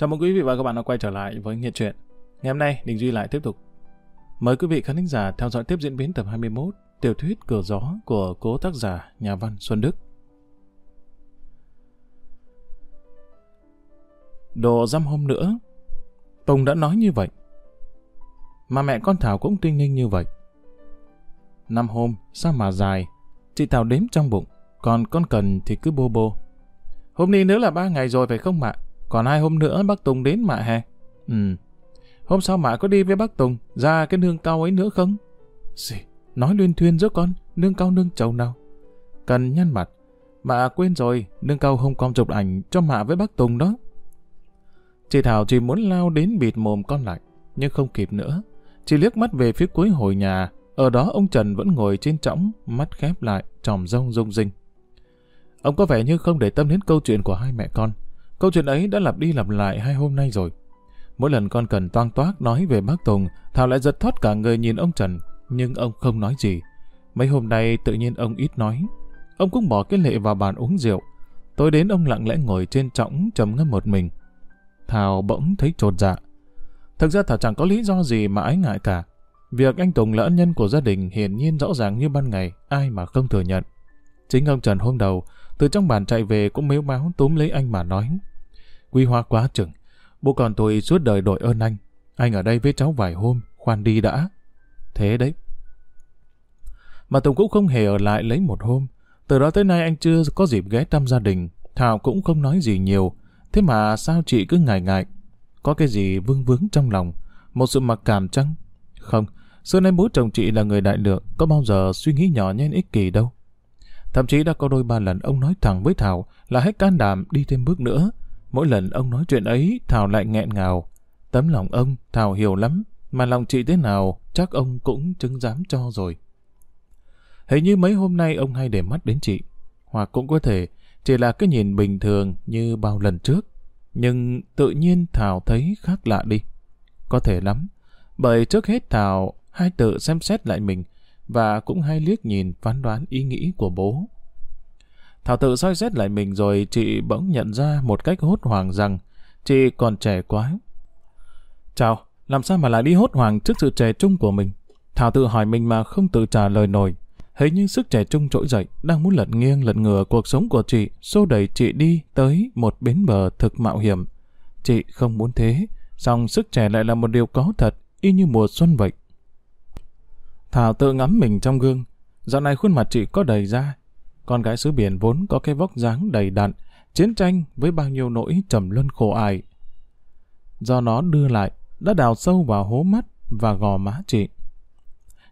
Chào mừng quý vị và các bạn đã quay trở lại với Nghiện Truyện. Ngày hôm nay, Đình Duy lại tiếp tục. Mời quý vị khán thính giả theo dõi tiếp diễn biến tập 21 tiểu thuyết Cửa Gió của cố tác giả nhà văn Xuân Đức. Đồ dăm hôm nữa, Tùng đã nói như vậy. Mà mẹ con Thảo cũng tinh ninh như vậy. Năm hôm, sao mà dài, chị Thảo đếm trong bụng, còn con cần thì cứ bô bô. Hôm nay nữa là ba ngày rồi phải không mạ? Còn hai hôm nữa bác Tùng đến mạ hè. Ừ. Hôm sau mạ có đi với bác Tùng ra cái nương cao ấy nữa không? Gì? Nói luyên thuyên giữa con, nương cao nương chầu nào? Cần nhăn mặt. Mạ quên rồi, nương cao không con chụp ảnh cho mạ với bác Tùng đó. Chị Thảo chỉ muốn lao đến bịt mồm con lại, nhưng không kịp nữa. Chị liếc mắt về phía cuối hồi nhà, ở đó ông Trần vẫn ngồi trên trõng, mắt khép lại, tròm rông rung rinh. Ông có vẻ như không để tâm đến câu chuyện của hai mẹ con. Câu chuyện ấy đã lặp đi lặp lại hai hôm nay rồi. Mỗi lần con cần toang toác nói về bác Tùng, Thảo lại giật thoát cả người nhìn ông Trần, nhưng ông không nói gì. Mấy hôm nay tự nhiên ông ít nói. Ông cũng bỏ cái lệ vào bàn uống rượu. Tối đến ông lặng lẽ ngồi trên trõng trầm ngâm một mình. Thảo bỗng thấy trột dạ. Thực ra Thảo chẳng có lý do gì mà ái ngại cả. Việc anh Tùng là ân nhân của gia đình hiển nhiên rõ ràng như ban ngày, ai mà không thừa nhận. Chính ông Trần hôm đầu, từ trong bàn chạy về cũng mếu máu túm lấy anh mà nói. Quy hoa quá chừng, bố còn tôi suốt đời đội ơn anh. Anh ở đây với cháu vài hôm, khoan đi đã. Thế đấy. Mà Tùng cũng không hề ở lại lấy một hôm. Từ đó tới nay anh chưa có dịp ghé thăm gia đình. Thảo cũng không nói gì nhiều. Thế mà sao chị cứ ngại ngại? Có cái gì vương vướng trong lòng? Một sự mặc cảm chăng? Không, xưa nay bố chồng chị là người đại lượng, có bao giờ suy nghĩ nhỏ nhen ích kỷ đâu. Thậm chí đã có đôi ba lần ông nói thẳng với Thảo là hết can đảm đi thêm bước nữa. Mỗi lần ông nói chuyện ấy, Thảo lại nghẹn ngào. Tấm lòng ông, Thảo hiểu lắm, mà lòng chị thế nào, chắc ông cũng chứng dám cho rồi. Hình như mấy hôm nay ông hay để mắt đến chị, hoặc cũng có thể chỉ là cái nhìn bình thường như bao lần trước. Nhưng tự nhiên Thảo thấy khác lạ đi. Có thể lắm, bởi trước hết Thảo hay tự xem xét lại mình, và cũng hay liếc nhìn phán đoán ý nghĩ của bố. Thảo tự soi xét lại mình rồi chị bỗng nhận ra một cách hốt hoảng rằng chị còn trẻ quá. Chào, làm sao mà lại đi hốt hoảng trước sự trẻ trung của mình? Thảo tự hỏi mình mà không tự trả lời nổi. Hình như sức trẻ trung trỗi dậy, đang muốn lật nghiêng lật ngửa cuộc sống của chị, xô đẩy chị đi tới một bến bờ thực mạo hiểm. Chị không muốn thế, song sức trẻ lại là một điều có thật, y như mùa xuân vậy. Thảo tự ngắm mình trong gương. Dạo này khuôn mặt chị có đầy da. Con gái xứ biển vốn có cái vóc dáng đầy đặn, chiến tranh với bao nhiêu nỗi trầm luân khổ ải. Do nó đưa lại, đã đào sâu vào hố mắt và gò má chị.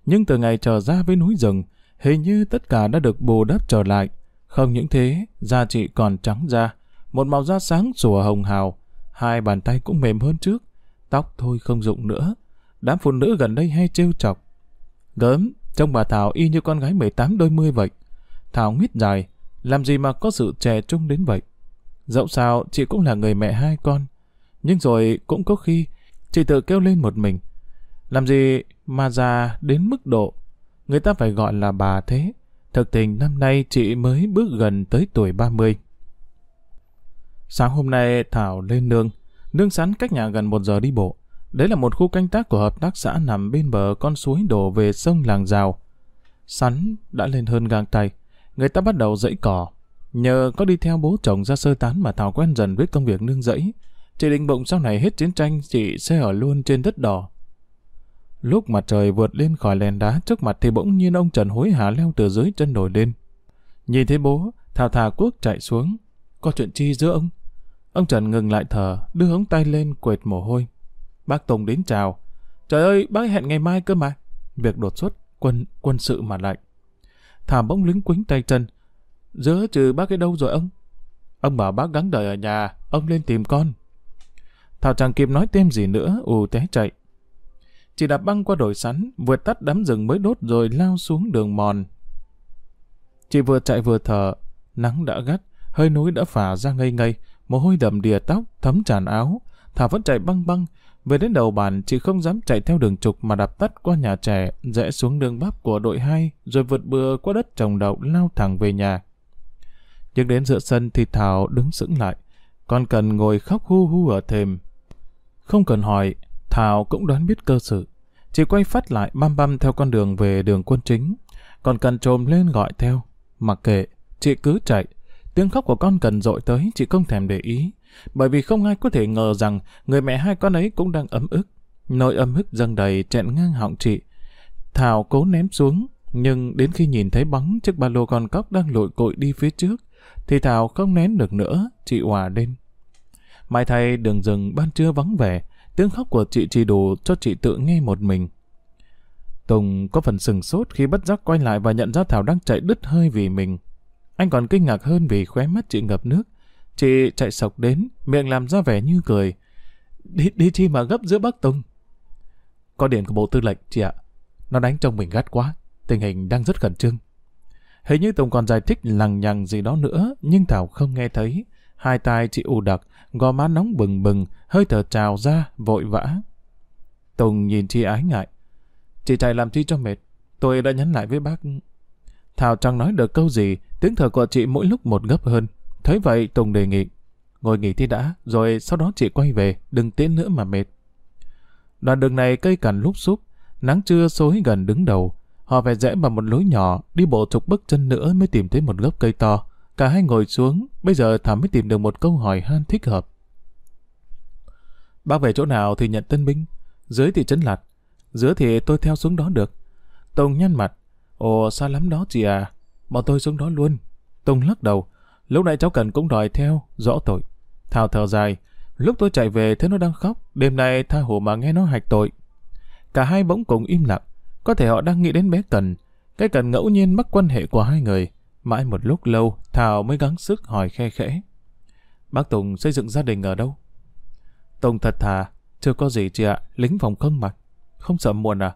Nhưng từ ngày trở ra với núi rừng, hình như tất cả đã được bù đắp trở lại. Không những thế, da chị còn trắng da, một màu da sáng sủa hồng hào, hai bàn tay cũng mềm hơn trước, tóc thôi không dụng nữa. Đám phụ nữ gần đây hay trêu chọc, Gớm, trông bà Thảo y như con gái 18 đôi mươi vậy. Thảo nguyết dài, làm gì mà có sự trẻ trung đến vậy. Dẫu sao, chị cũng là người mẹ hai con. Nhưng rồi cũng có khi, chị tự kêu lên một mình. Làm gì mà già đến mức độ, người ta phải gọi là bà thế. Thực tình năm nay chị mới bước gần tới tuổi 30. Sáng hôm nay Thảo lên nương, nương sắn cách nhà gần một giờ đi bộ. Đấy là một khu canh tác của hợp tác xã nằm bên bờ con suối đổ về sông Làng Rào. Sắn đã lên hơn gang tay, người ta bắt đầu dẫy cỏ. Nhờ có đi theo bố chồng ra sơ tán mà Thảo quen dần với công việc nương dẫy Chị định bụng sau này hết chiến tranh chị sẽ ở luôn trên đất đỏ. Lúc mặt trời vượt lên khỏi lèn đá trước mặt thì bỗng nhiên ông Trần hối hả leo từ dưới chân đồi lên. Nhìn thấy bố, Thảo thà cuốc chạy xuống. Có chuyện chi giữa ông? Ông Trần ngừng lại thở, đưa ống tay lên quệt mồ hôi. Bác Tùng đến chào. Trời ơi, bác hẹn ngày mai cơ mà. Việc đột xuất, quân quân sự mà lạnh. Thảm bỗng lính quính tay chân. Giữa trừ bác ấy đâu rồi ông? Ông bảo bác gắng đợi ở nhà, ông lên tìm con. Thảo chẳng kịp nói thêm gì nữa, ù té chạy. Chỉ đạp băng qua đồi sắn, vượt tắt đám rừng mới đốt rồi lao xuống đường mòn. Chị vừa chạy vừa thở, nắng đã gắt, hơi núi đã phả ra ngây ngây, mồ hôi đầm đìa tóc, thấm tràn áo. Thảo vẫn chạy băng băng, về đến đầu bàn, chị không dám chạy theo đường trục mà đạp tắt qua nhà trẻ, rẽ xuống đường bắp của đội 2, rồi vượt bừa qua đất trồng đậu lao thẳng về nhà. Nhưng đến giữa sân thì Thảo đứng sững lại. Con cần ngồi khóc hu hu ở thềm. Không cần hỏi, Thảo cũng đoán biết cơ sự. Chị quay phát lại băm băm theo con đường về đường quân chính. Còn cần trồm lên gọi theo. Mặc kệ, chị cứ chạy. Tiếng khóc của con cần dội tới, chị không thèm để ý. Bởi vì không ai có thể ngờ rằng người mẹ hai con ấy cũng đang ấm ức. Nỗi ấm ức dâng đầy chẹn ngang họng chị. Thảo cố ném xuống, nhưng đến khi nhìn thấy bóng chiếc ba lô con cóc đang lội cội đi phía trước, thì Thảo không nén được nữa, chị hòa lên. Mai thay đường rừng ban trưa vắng vẻ, tiếng khóc của chị chỉ đủ cho chị tự nghe một mình. Tùng có phần sừng sốt khi bất giác quay lại và nhận ra Thảo đang chạy đứt hơi vì mình. Anh còn kinh ngạc hơn vì khóe mắt chị ngập nước. Chị chạy sọc đến, miệng làm ra vẻ như cười. Đi, đi chi mà gấp giữa Bắc Tùng. Có điện của bộ tư lệnh, chị ạ. Nó đánh trong mình gắt quá. Tình hình đang rất khẩn trương. Hình như Tùng còn giải thích lằng nhằng gì đó nữa, nhưng Thảo không nghe thấy. Hai tai chị ù đặc, gò má nóng bừng bừng, hơi thở trào ra, vội vã. Tùng nhìn chị ái ngại. Chị chạy làm chi cho mệt. Tôi đã nhắn lại với bác. Thảo chẳng nói được câu gì, tiếng thở của chị mỗi lúc một gấp hơn. Thấy vậy Tùng đề nghị. Ngồi nghỉ thì đã, rồi sau đó chị quay về, đừng tiến nữa mà mệt. Đoạn đường này cây cằn lúc xúc, nắng trưa xối gần đứng đầu. Họ phải rẽ vào một lối nhỏ, đi bộ chục bước chân nữa mới tìm thấy một gốc cây to. Cả hai ngồi xuống, bây giờ Thảo mới tìm được một câu hỏi han thích hợp. Bác về chỗ nào thì nhận tân binh, dưới thì chấn lạt, giữa thì tôi theo xuống đó được. Tùng nhăn mặt, ồ xa lắm đó chị à, bọn tôi xuống đó luôn. Tùng lắc đầu, lúc nãy cháu cần cũng đòi theo, rõ tội. Thảo thở dài, lúc tôi chạy về thấy nó đang khóc, đêm nay tha hồ mà nghe nó hạch tội. Cả hai bỗng cùng im lặng, có thể họ đang nghĩ đến bé Cần, cái Cần ngẫu nhiên mắc quan hệ của hai người. Mãi một lúc lâu, Thảo mới gắng sức hỏi khe khẽ. Bác Tùng xây dựng gia đình ở đâu? Tùng thật thà, chưa có gì chị ạ, lính phòng không mặt. Không sợ muộn à?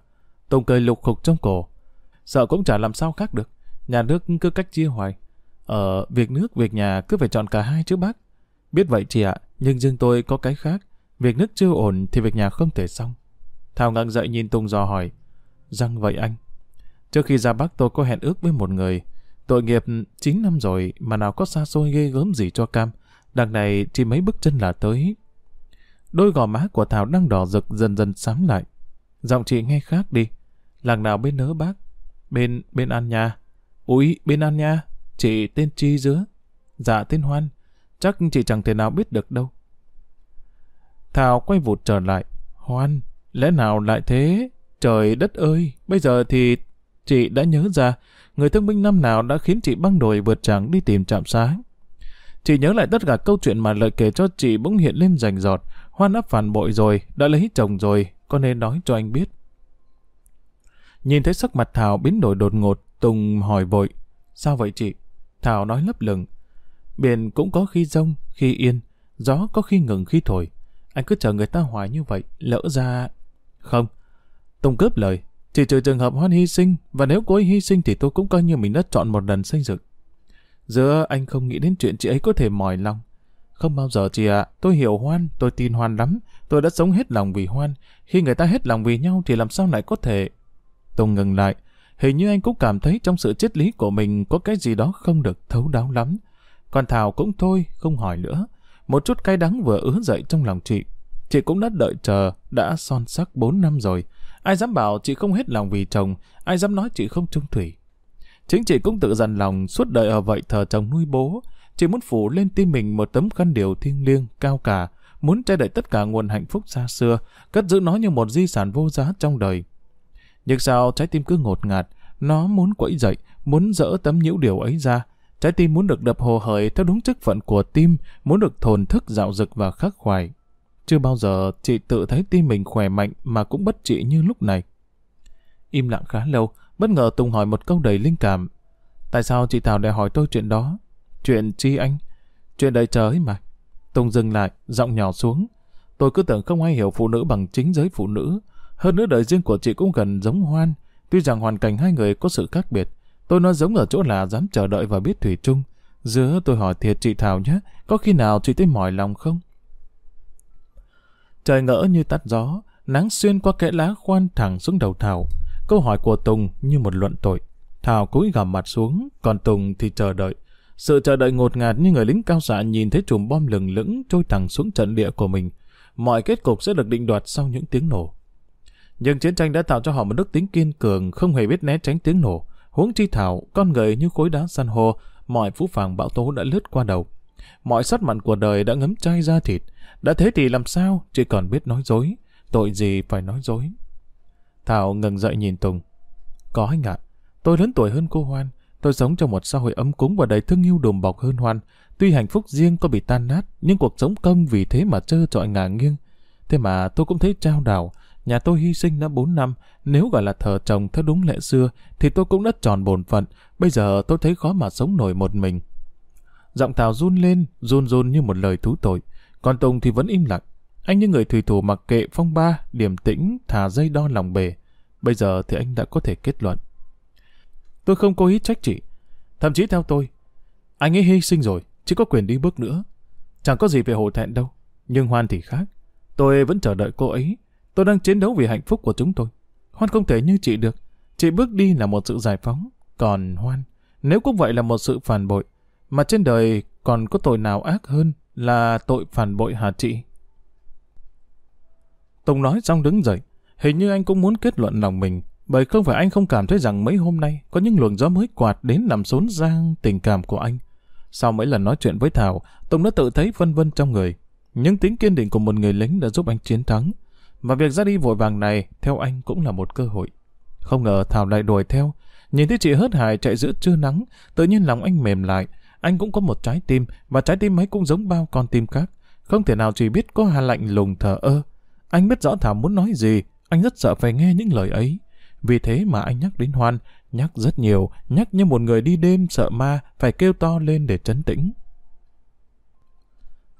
Tùng cười lục khục trong cổ. Sợ cũng chả làm sao khác được. Nhà nước cứ cách chia hoài. Ở việc nước, việc nhà cứ phải chọn cả hai chứ bác. Biết vậy chị ạ, nhưng riêng tôi có cái khác. Việc nước chưa ổn thì việc nhà không thể xong. Thảo ngẩng dậy nhìn Tùng dò hỏi. rằng vậy anh. Trước khi ra Bắc tôi có hẹn ước với một người. Tội nghiệp 9 năm rồi mà nào có xa xôi ghê gớm gì cho cam. Đằng này chỉ mấy bước chân là tới. Đôi gò má của Thảo đang đỏ rực dần dần sám lại. Giọng chị nghe khác đi. Làng nào bên nớ bác? Bên, bên An Nha. Úi, bên An Nha. Chị tên Chi dứa. Dạ tên Hoan. Chắc chị chẳng thể nào biết được đâu. Thảo quay vụt trở lại. Hoan, lẽ nào lại thế? Trời đất ơi, bây giờ thì chị đã nhớ ra người thương binh năm nào đã khiến chị băng đồi vượt trắng đi tìm trạm xá. Chị nhớ lại tất cả câu chuyện mà lợi kể cho chị bỗng hiện lên rành giọt. Hoan áp phản bội rồi, đã lấy chồng rồi, có nên nói cho anh biết. Nhìn thấy sắc mặt Thảo biến đổi đột ngột, Tùng hỏi vội. Sao vậy chị? Thảo nói lấp lửng. Biển cũng có khi rông, khi yên, gió có khi ngừng khi thổi. Anh cứ chờ người ta hoài như vậy, lỡ ra... Không. Tùng cướp lời. Chỉ trừ trường hợp Hoan hy sinh, và nếu cô ấy hy sinh thì tôi cũng coi như mình đã chọn một lần xây dựng. Giữa anh không nghĩ đến chuyện chị ấy có thể mỏi lòng. Không bao giờ chị ạ, tôi hiểu Hoan, tôi tin Hoan lắm. Tôi đã sống hết lòng vì Hoan. Khi người ta hết lòng vì nhau thì làm sao lại có thể... Tùng ngừng lại. Hình như anh cũng cảm thấy trong sự triết lý của mình có cái gì đó không được thấu đáo lắm. Còn Thảo cũng thôi, không hỏi nữa. Một chút cay đắng vừa ứa dậy trong lòng chị. Chị cũng đã đợi chờ, đã son sắc 4 năm rồi. Ai dám bảo chị không hết lòng vì chồng, ai dám nói chị không trung thủy. Chính chị cũng tự dằn lòng suốt đời ở vậy thờ chồng nuôi bố. Chị muốn phủ lên tim mình một tấm khăn điều thiêng liêng, cao cả, muốn che đậy tất cả nguồn hạnh phúc xa xưa, cất giữ nó như một di sản vô giá trong đời. Nhưng sao trái tim cứ ngột ngạt, nó muốn quẫy dậy, muốn dỡ tấm nhiễu điều ấy ra. Trái tim muốn được đập hồ hởi theo đúng chức phận của tim, muốn được thồn thức dạo dực và khắc khoải. Chưa bao giờ chị tự thấy tim mình khỏe mạnh mà cũng bất trị như lúc này. Im lặng khá lâu, bất ngờ Tùng hỏi một câu đầy linh cảm. Tại sao chị Thảo lại hỏi tôi chuyện đó? Chuyện chi anh? Chuyện đời trời mà. Tùng dừng lại, giọng nhỏ xuống. Tôi cứ tưởng không ai hiểu phụ nữ bằng chính giới phụ nữ. Hơn nữa đời riêng của chị cũng gần giống Hoan. Tuy rằng hoàn cảnh hai người có sự khác biệt. Tôi nói giống ở chỗ là dám chờ đợi và biết thủy chung. Giữa tôi hỏi thiệt chị Thảo nhé, có khi nào chị thấy mỏi lòng không? Trời ngỡ như tắt gió, nắng xuyên qua kẽ lá khoan thẳng xuống đầu Thảo. Câu hỏi của Tùng như một luận tội. Thảo cúi gằm mặt xuống, còn Tùng thì chờ đợi. Sự chờ đợi ngột ngạt như người lính cao xạ nhìn thấy chùm bom lừng lững trôi thẳng xuống trận địa của mình. Mọi kết cục sẽ được định đoạt sau những tiếng nổ. Nhưng chiến tranh đã tạo cho họ một đức tính kiên cường, không hề biết né tránh tiếng nổ. Huống chi thảo, con người như khối đá san hô, mọi phú phàng bão tố đã lướt qua đầu. Mọi sát mặn của đời đã ngấm chai ra thịt. Đã thế thì làm sao, chỉ còn biết nói dối. Tội gì phải nói dối. Thảo ngừng dậy nhìn Tùng. Có anh ạ, tôi lớn tuổi hơn cô Hoan. Tôi sống trong một xã hội ấm cúng và đầy thương yêu đùm bọc hơn Hoan. Tuy hạnh phúc riêng có bị tan nát, nhưng cuộc sống công vì thế mà trơ trọi ngả nghiêng. Thế mà tôi cũng thấy trao đảo. Nhà tôi hy sinh đã 4 năm, nếu gọi là thờ chồng theo đúng lệ xưa, thì tôi cũng đã tròn bổn phận. Bây giờ tôi thấy khó mà sống nổi một mình. Giọng Tào run lên, run run như một lời thú tội. Còn Tùng thì vẫn im lặng. Anh như người thủy thủ mặc kệ phong ba, điềm tĩnh, thả dây đo lòng bề. Bây giờ thì anh đã có thể kết luận. Tôi không cố ý trách chị. Thậm chí theo tôi, anh ấy hy sinh rồi, chỉ có quyền đi bước nữa. Chẳng có gì về hổ thẹn đâu. Nhưng Hoan thì khác. Tôi vẫn chờ đợi cô ấy. Tôi đang chiến đấu vì hạnh phúc của chúng tôi. Hoan không thể như chị được. Chị bước đi là một sự giải phóng. Còn Hoan, nếu cũng vậy là một sự phản bội, mà trên đời còn có tội nào ác hơn là tội phản bội hả chị? Tùng nói xong đứng dậy. Hình như anh cũng muốn kết luận lòng mình, bởi không phải anh không cảm thấy rằng mấy hôm nay có những luồng gió mới quạt đến làm xốn giang tình cảm của anh. Sau mấy lần nói chuyện với Thảo, Tùng đã tự thấy vân vân trong người. Nhưng tính kiên định của một người lính đã giúp anh chiến thắng. Và việc ra đi vội vàng này, theo anh cũng là một cơ hội. Không ngờ Thảo lại đuổi theo. Nhìn thấy chị hớt hải chạy giữa trưa nắng, tự nhiên lòng anh mềm lại. Anh cũng có một trái tim, và trái tim ấy cũng giống bao con tim khác. Không thể nào chỉ biết có hà lạnh lùng thờ ơ. Anh biết rõ Thảo muốn nói gì, anh rất sợ phải nghe những lời ấy. Vì thế mà anh nhắc đến Hoan, nhắc rất nhiều, nhắc như một người đi đêm sợ ma, phải kêu to lên để trấn tĩnh.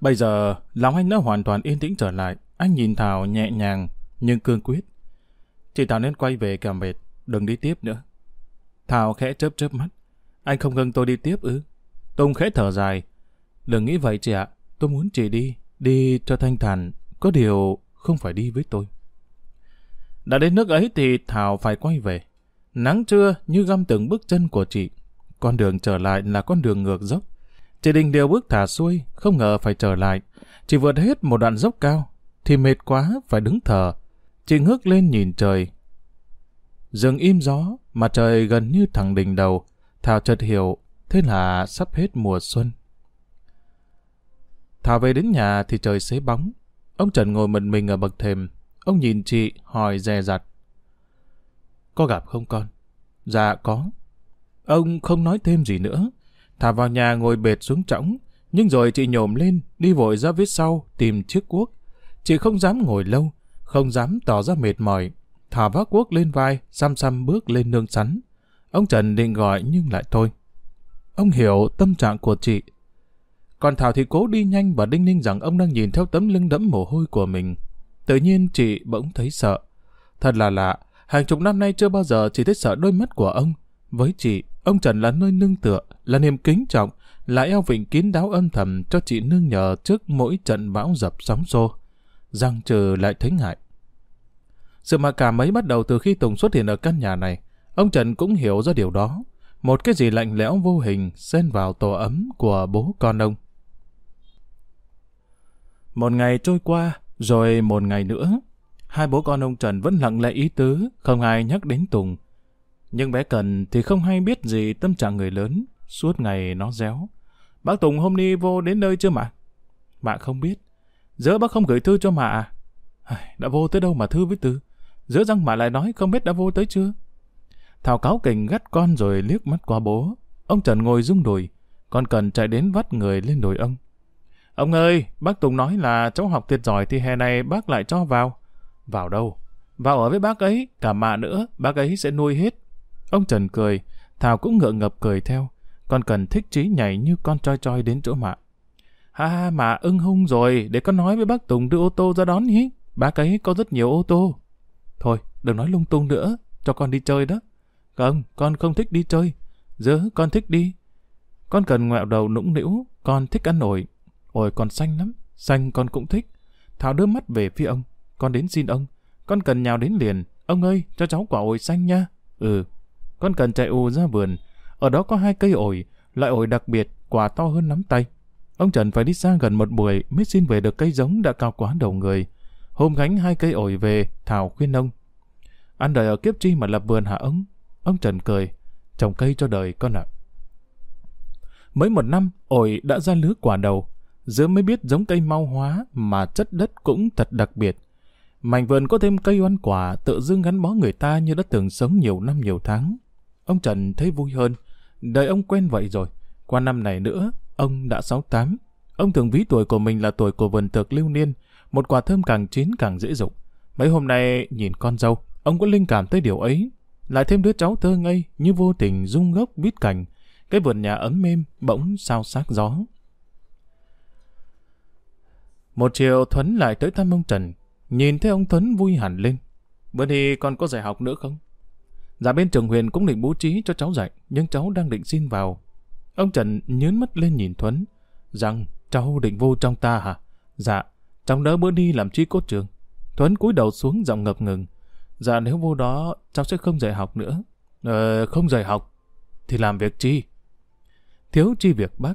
Bây giờ, lòng anh đã hoàn toàn yên tĩnh trở lại. Anh nhìn Thảo nhẹ nhàng, nhưng cương quyết. Chị Thảo nên quay về kẻo mệt, đừng đi tiếp nữa. Thảo khẽ chớp chớp mắt. Anh không ngừng tôi đi tiếp ư? Tùng khẽ thở dài. Đừng nghĩ vậy chị ạ, tôi muốn chị đi, đi cho thanh thản, có điều không phải đi với tôi. Đã đến nước ấy thì Thảo phải quay về. Nắng trưa như găm từng bước chân của chị. Con đường trở lại là con đường ngược dốc. Chị định điều bước thả xuôi, không ngờ phải trở lại. Chị vượt hết một đoạn dốc cao, thì mệt quá phải đứng thở. Chị ngước lên nhìn trời. Dường im gió, mà trời gần như thẳng đỉnh đầu. Thảo chợt hiểu, thế là sắp hết mùa xuân. Thảo về đến nhà thì trời xế bóng. Ông Trần ngồi mình mình ở bậc thềm. Ông nhìn chị, hỏi dè dặt. Có gặp không con? Dạ có. Ông không nói thêm gì nữa. Thả vào nhà ngồi bệt xuống trõng. Nhưng rồi chị nhổm lên, đi vội ra phía sau, tìm chiếc cuốc. Chị không dám ngồi lâu, không dám tỏ ra mệt mỏi. Thả vác quốc lên vai, xăm xăm bước lên nương sắn. Ông Trần định gọi nhưng lại thôi. Ông hiểu tâm trạng của chị. Còn Thảo thì cố đi nhanh và đinh ninh rằng ông đang nhìn theo tấm lưng đẫm mồ hôi của mình. Tự nhiên chị bỗng thấy sợ. Thật là lạ, hàng chục năm nay chưa bao giờ chị thấy sợ đôi mắt của ông. Với chị, ông Trần là nơi nương tựa, là niềm kính trọng, là eo vịnh kín đáo âm thầm cho chị nương nhờ trước mỗi trận bão dập sóng xô. Giang trừ lại thấy ngại. Sự mặc cảm ấy bắt đầu từ khi Tùng xuất hiện ở căn nhà này. Ông Trần cũng hiểu ra điều đó. Một cái gì lạnh lẽo vô hình xen vào tổ ấm của bố con ông. Một ngày trôi qua, rồi một ngày nữa, hai bố con ông Trần vẫn lặng lẽ ý tứ, không ai nhắc đến Tùng. Nhưng bé Cần thì không hay biết gì tâm trạng người lớn, suốt ngày nó réo. Bác Tùng hôm nay vô đến nơi chưa mà? bạn không biết. Giữa bác không gửi thư cho mạ à? Đã vô tới đâu mà thư với Tư? Giữa răng mạ lại nói không biết đã vô tới chưa? Thảo cáo kình gắt con rồi liếc mắt qua bố. Ông Trần ngồi rung đùi, con Cần chạy đến vắt người lên đùi ông. Ông ơi, bác Tùng nói là cháu học tuyệt giỏi thì hè này bác lại cho vào. Vào đâu? Vào ở với bác ấy, cả mạ nữa, bác ấy sẽ nuôi hết. Ông Trần cười, Thảo cũng ngượng ngập cười theo. Con cần thích trí nhảy như con choi choi đến chỗ mạ. Ha ha, mà ưng hung rồi, để con nói với bác Tùng đưa ô tô ra đón nhé. Bác ấy có rất nhiều ô tô. Thôi, đừng nói lung tung nữa, cho con đi chơi đó. Không, con không thích đi chơi. Dớ, con thích đi. Con cần ngoẹo đầu nũng nĩu, con thích ăn ổi. Ổi con xanh lắm, xanh con cũng thích. Thảo đưa mắt về phía ông, con đến xin ông. Con cần nhào đến liền, ông ơi, cho cháu quả ổi xanh nha. Ừ, con cần chạy ù ra vườn. Ở đó có hai cây ổi, loại ổi đặc biệt, quả to hơn nắm tay. Ông Trần phải đi xa gần một buổi mới xin về được cây giống đã cao quá đầu người. Hôm gánh hai cây ổi về, Thảo khuyên ông. Ăn đời ở kiếp chi mà lập vườn hả ông? Ông Trần cười. Trồng cây cho đời con ạ. Mới một năm, ổi đã ra lứa quả đầu. Giữa mới biết giống cây mau hóa mà chất đất cũng thật đặc biệt. Mảnh vườn có thêm cây oan quả tự dưng gắn bó người ta như đã từng sống nhiều năm nhiều tháng. Ông Trần thấy vui hơn. Đời ông quen vậy rồi. Qua năm này nữa, ông đã 68. Ông thường ví tuổi của mình là tuổi của vườn tược lưu niên. Một quả thơm càng chín càng dễ dụng. Mấy hôm nay nhìn con dâu, ông có linh cảm tới điều ấy. Lại thêm đứa cháu thơ ngây như vô tình rung gốc bít cành. Cái vườn nhà ấm êm bỗng sao sát gió. Một chiều Thuấn lại tới thăm ông Trần. Nhìn thấy ông Thuấn vui hẳn lên. Bữa thì con có dạy học nữa không? Dạ bên trường huyền cũng định bố trí cho cháu dạy, nhưng cháu đang định xin vào. Ông Trần nhớn mắt lên nhìn Thuấn, rằng cháu định vô trong ta hả? Dạ, cháu đỡ bữa đi làm chi cốt trường. Thuấn cúi đầu xuống giọng ngập ngừng. Dạ nếu vô đó, cháu sẽ không dạy học nữa. Ờ, không dạy học, thì làm việc chi? Thiếu chi việc bác.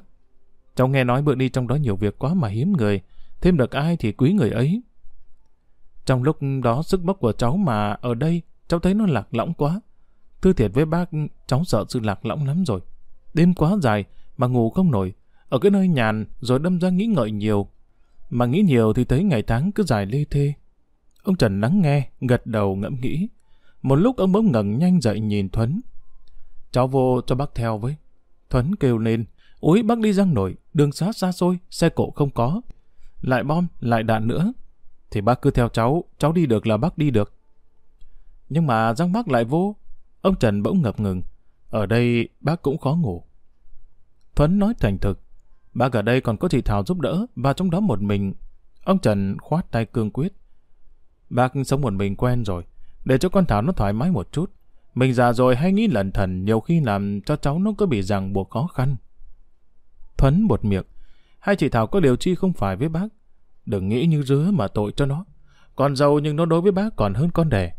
Cháu nghe nói bữa đi trong đó nhiều việc quá mà hiếm người, thêm được ai thì quý người ấy. Trong lúc đó sức bốc của cháu mà ở đây, cháu thấy nó lạc lõng quá. Thư thiệt với bác, cháu sợ sự lạc lõng lắm rồi. Đêm quá dài, mà ngủ không nổi. Ở cái nơi nhàn, rồi đâm ra nghĩ ngợi nhiều. Mà nghĩ nhiều thì thấy ngày tháng cứ dài lê thê. Ông Trần lắng nghe, gật đầu ngẫm nghĩ. Một lúc ông bỗng ngẩng nhanh dậy nhìn Thuấn. Cháu vô cho bác theo với. Thuấn kêu lên, úi bác đi răng nổi, đường xá xa xôi, xe cộ không có. Lại bom, lại đạn nữa. Thì bác cứ theo cháu, cháu đi được là bác đi được. Nhưng mà răng bác lại vô. Ông Trần bỗng ngập ngừng. Ở đây bác cũng khó ngủ. Thuấn nói thành thực. Bác ở đây còn có chị Thảo giúp đỡ và trong đó một mình. Ông Trần khoát tay cương quyết. Bác sống một mình quen rồi. Để cho con Thảo nó thoải mái một chút. Mình già rồi hay nghĩ lẩn thần nhiều khi làm cho cháu nó cứ bị ràng buộc khó khăn. Thuấn bột miệng. Hai chị Thảo có điều chi không phải với bác. Đừng nghĩ như rứa mà tội cho nó. Con giàu nhưng nó đối với bác còn hơn con đẻ.